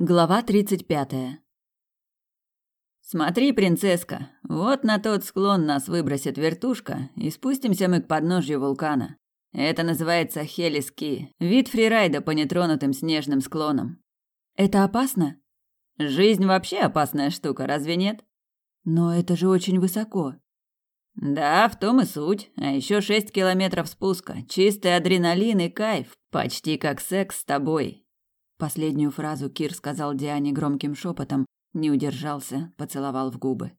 Глава тридцать пятая. Смотри, принцесска, вот на тот склон нас выбросит вертушка, и спустимся мы к подножью вулкана. Это называется Хелиски, вид фрирайда по нетронутым снежным склонам. Это опасно? Жизнь вообще опасная штука, разве нет? Но это же очень высоко. Да, в том и суть. А еще шесть километров спуска, чистый адреналин и кайф, почти как секс с тобой. Последнюю фразу Кир сказал Диане громким шепотом, не удержался, поцеловал в губы.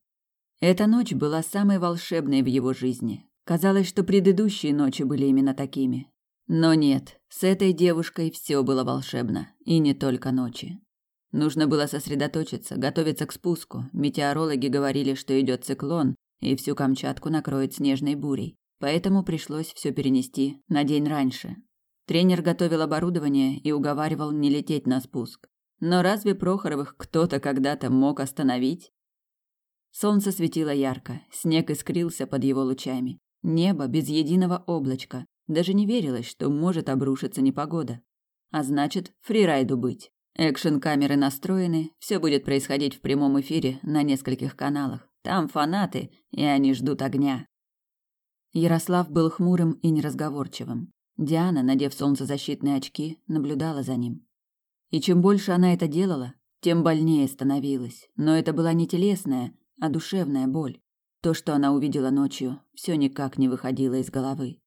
Эта ночь была самой волшебной в его жизни. Казалось, что предыдущие ночи были именно такими. Но нет, с этой девушкой все было волшебно, и не только ночи. Нужно было сосредоточиться, готовиться к спуску. Метеорологи говорили, что идет циклон, и всю Камчатку накроет снежной бурей. Поэтому пришлось все перенести на день раньше, Тренер готовил оборудование и уговаривал не лететь на спуск. Но разве Прохоровых кто-то когда-то мог остановить? Солнце светило ярко, снег искрился под его лучами. Небо без единого облачка. Даже не верилось, что может обрушиться непогода. А значит, фрирайду быть. Экшн-камеры настроены, все будет происходить в прямом эфире на нескольких каналах. Там фанаты, и они ждут огня. Ярослав был хмурым и неразговорчивым. Диана, надев солнцезащитные очки, наблюдала за ним. И чем больше она это делала, тем больнее становилась. Но это была не телесная, а душевная боль. То, что она увидела ночью, все никак не выходило из головы.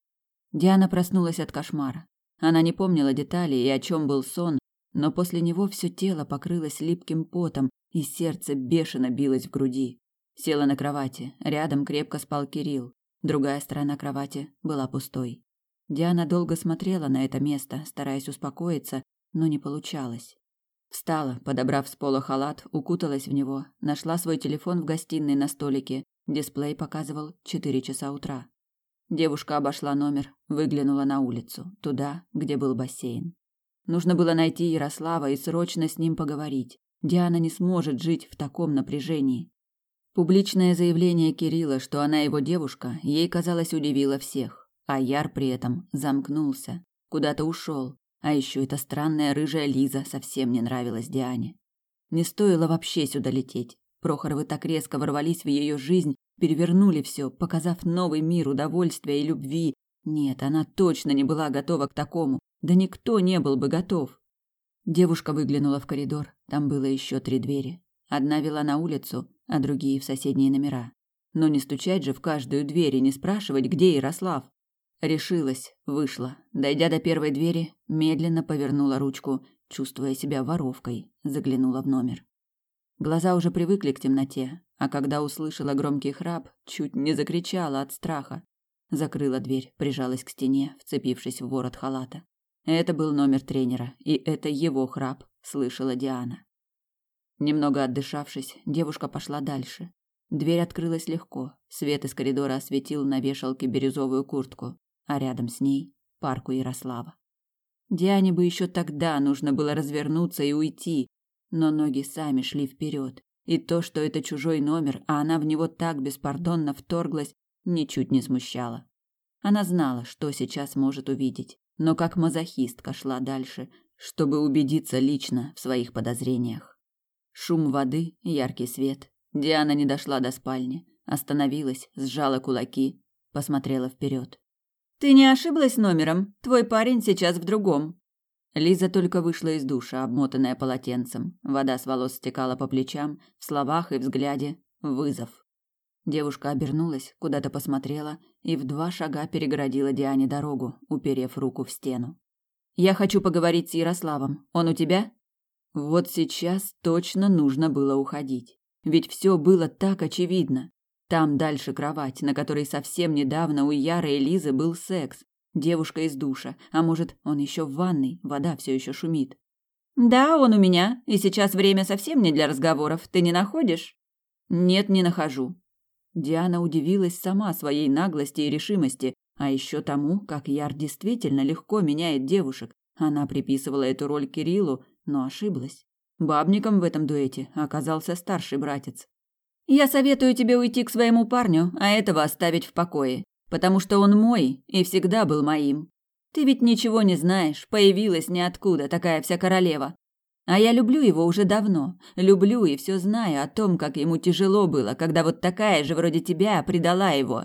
Диана проснулась от кошмара. Она не помнила деталей и о чем был сон, но после него все тело покрылось липким потом, и сердце бешено билось в груди. Села на кровати, рядом крепко спал Кирилл. Другая сторона кровати была пустой. Диана долго смотрела на это место, стараясь успокоиться, но не получалось. Встала, подобрав с пола халат, укуталась в него, нашла свой телефон в гостиной на столике. Дисплей показывал четыре часа утра. Девушка обошла номер, выглянула на улицу, туда, где был бассейн. Нужно было найти Ярослава и срочно с ним поговорить. Диана не сможет жить в таком напряжении. Публичное заявление Кирилла, что она его девушка, ей казалось удивило всех. А Яр при этом замкнулся, куда-то ушел. А еще эта странная рыжая Лиза совсем не нравилась Диане. Не стоило вообще сюда лететь. Прохоровы так резко ворвались в ее жизнь, перевернули все, показав новый мир удовольствия и любви. Нет, она точно не была готова к такому. Да никто не был бы готов. Девушка выглянула в коридор. Там было еще три двери. Одна вела на улицу, а другие в соседние номера. Но не стучать же в каждую дверь и не спрашивать, где Ярослав. Решилась, вышла. Дойдя до первой двери, медленно повернула ручку, чувствуя себя воровкой, заглянула в номер. Глаза уже привыкли к темноте, а когда услышала громкий храп, чуть не закричала от страха. Закрыла дверь, прижалась к стене, вцепившись в ворот халата. Это был номер тренера, и это его храп, слышала Диана. Немного отдышавшись, девушка пошла дальше. Дверь открылась легко. Свет из коридора осветил на вешалке бирюзовую куртку а рядом с ней парку Ярослава. Диане бы еще тогда нужно было развернуться и уйти, но ноги сами шли вперед, и то, что это чужой номер, а она в него так беспардонно вторглась, ничуть не смущало. Она знала, что сейчас может увидеть, но как мазохистка шла дальше, чтобы убедиться лично в своих подозрениях. Шум воды, яркий свет. Диана не дошла до спальни, остановилась, сжала кулаки, посмотрела вперед. Ты не ошиблась номером? Твой парень сейчас в другом. Лиза только вышла из душа, обмотанная полотенцем. Вода с волос стекала по плечам, в словах и взгляде вызов. Девушка обернулась, куда-то посмотрела и в два шага перегородила Диане дорогу, уперев руку в стену. Я хочу поговорить с Ярославом. Он у тебя? Вот сейчас точно нужно было уходить. Ведь все было так очевидно. Там дальше кровать, на которой совсем недавно у Яры и Лизы был секс. Девушка из душа, а может, он еще в ванной, вода все еще шумит. Да, он у меня, и сейчас время совсем не для разговоров. Ты не находишь? Нет, не нахожу. Диана удивилась сама своей наглости и решимости, а еще тому, как Яр действительно легко меняет девушек. Она приписывала эту роль Кириллу, но ошиблась. Бабником в этом дуэте оказался старший братец. Я советую тебе уйти к своему парню, а этого оставить в покое, потому что он мой и всегда был моим. Ты ведь ничего не знаешь, появилась ниоткуда такая вся королева. А я люблю его уже давно. Люблю и все знаю о том, как ему тяжело было, когда вот такая же вроде тебя предала его.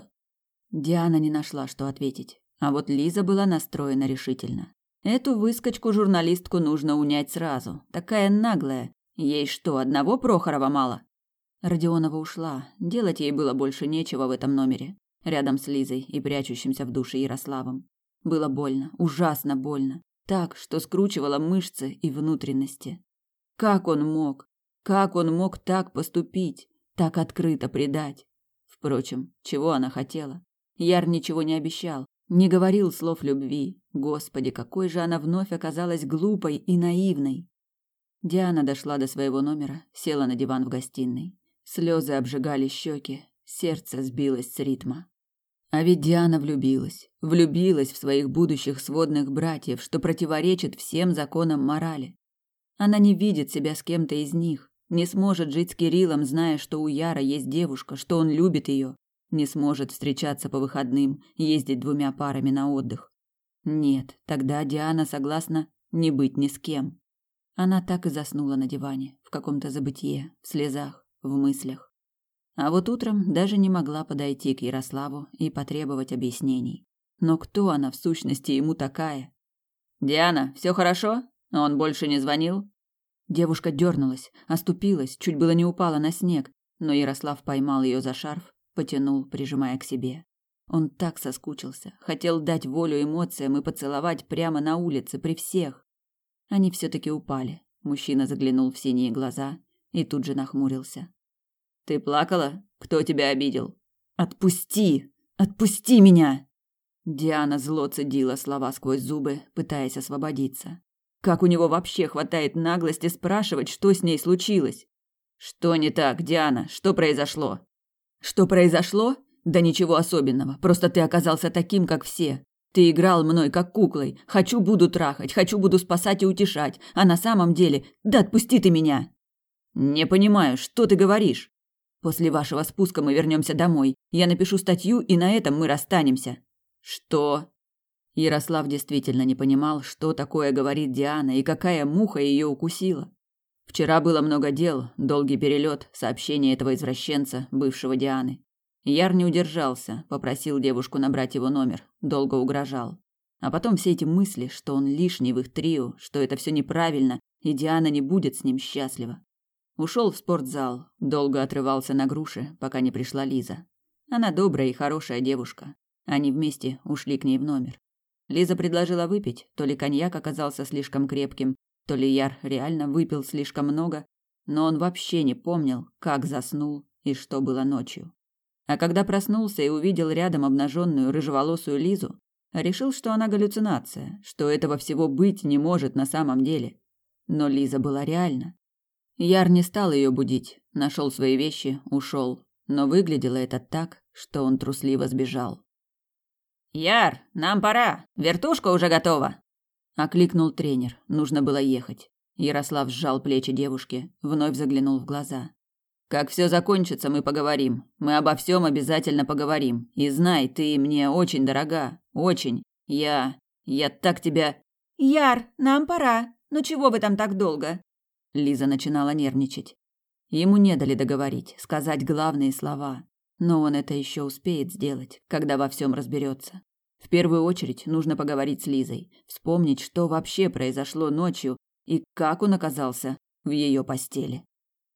Диана не нашла, что ответить. А вот Лиза была настроена решительно. Эту выскочку-журналистку нужно унять сразу. Такая наглая. Ей что, одного Прохорова мало? Родионова ушла. Делать ей было больше нечего в этом номере. Рядом с Лизой и прячущимся в душе Ярославом. Было больно, ужасно больно. Так, что скручивало мышцы и внутренности. Как он мог? Как он мог так поступить? Так открыто предать? Впрочем, чего она хотела? Яр ничего не обещал, не говорил слов любви. Господи, какой же она вновь оказалась глупой и наивной. Диана дошла до своего номера, села на диван в гостиной. Слезы обжигали щеки, сердце сбилось с ритма. А ведь Диана влюбилась, влюбилась в своих будущих сводных братьев, что противоречит всем законам морали. Она не видит себя с кем-то из них, не сможет жить с Кириллом, зная, что у Яра есть девушка, что он любит ее, не сможет встречаться по выходным, ездить двумя парами на отдых. Нет, тогда Диана согласна не быть ни с кем. Она так и заснула на диване, в каком-то забытье, в слезах, в мыслях. А вот утром даже не могла подойти к Ярославу и потребовать объяснений. Но кто она в сущности ему такая? Диана, все хорошо? Он больше не звонил? Девушка дернулась, оступилась, чуть было не упала на снег, но Ярослав поймал ее за шарф потянул, прижимая к себе. Он так соскучился, хотел дать волю эмоциям и поцеловать прямо на улице при всех. Они все таки упали. Мужчина заглянул в синие глаза и тут же нахмурился. Ты плакала? Кто тебя обидел? Отпусти! Отпусти меня! Диана зло цедила слова сквозь зубы, пытаясь освободиться. Как у него вообще хватает наглости спрашивать, что с ней случилось? Что не так, Диана? Что произошло? Что произошло? Да ничего особенного. Просто ты оказался таким, как все. Ты играл мной как куклой. Хочу буду трахать, хочу буду спасать и утешать. А на самом деле, да отпусти ты меня. Не понимаю, что ты говоришь? После вашего спуска мы вернемся домой. Я напишу статью, и на этом мы расстанемся. Что? Ярослав действительно не понимал, что такое говорит Диана и какая муха ее укусила. Вчера было много дел, долгий перелет, сообщение этого извращенца, бывшего Дианы. Яр не удержался, попросил девушку набрать его номер, долго угрожал. А потом все эти мысли, что он лишний в их трио, что это все неправильно, и Диана не будет с ним счастлива. Ушел в спортзал, долго отрывался на груши, пока не пришла Лиза. Она добрая и хорошая девушка. Они вместе ушли к ней в номер. Лиза предложила выпить, то ли коньяк оказался слишком крепким, то ли Яр реально выпил слишком много, но он вообще не помнил, как заснул и что было ночью. А когда проснулся и увидел рядом обнаженную рыжеволосую Лизу, решил, что она галлюцинация, что этого всего быть не может на самом деле. Но Лиза была реальна. Яр не стал ее будить, нашел свои вещи, ушел, но выглядело это так, что он трусливо сбежал. «Яр, нам пора! Вертушка уже готова!» окликнул тренер. Нужно было ехать. Ярослав сжал плечи девушки, вновь заглянул в глаза. Как все закончится, мы поговорим. Мы обо всем обязательно поговорим. И знай, ты мне очень дорога, очень. Я я так тебя Яр, нам пора. Ну чего вы там так долго? Лиза начинала нервничать. Ему не дали договорить, сказать главные слова, но он это еще успеет сделать, когда во всем разберется. В первую очередь нужно поговорить с Лизой, вспомнить, что вообще произошло ночью и как он оказался в ее постели.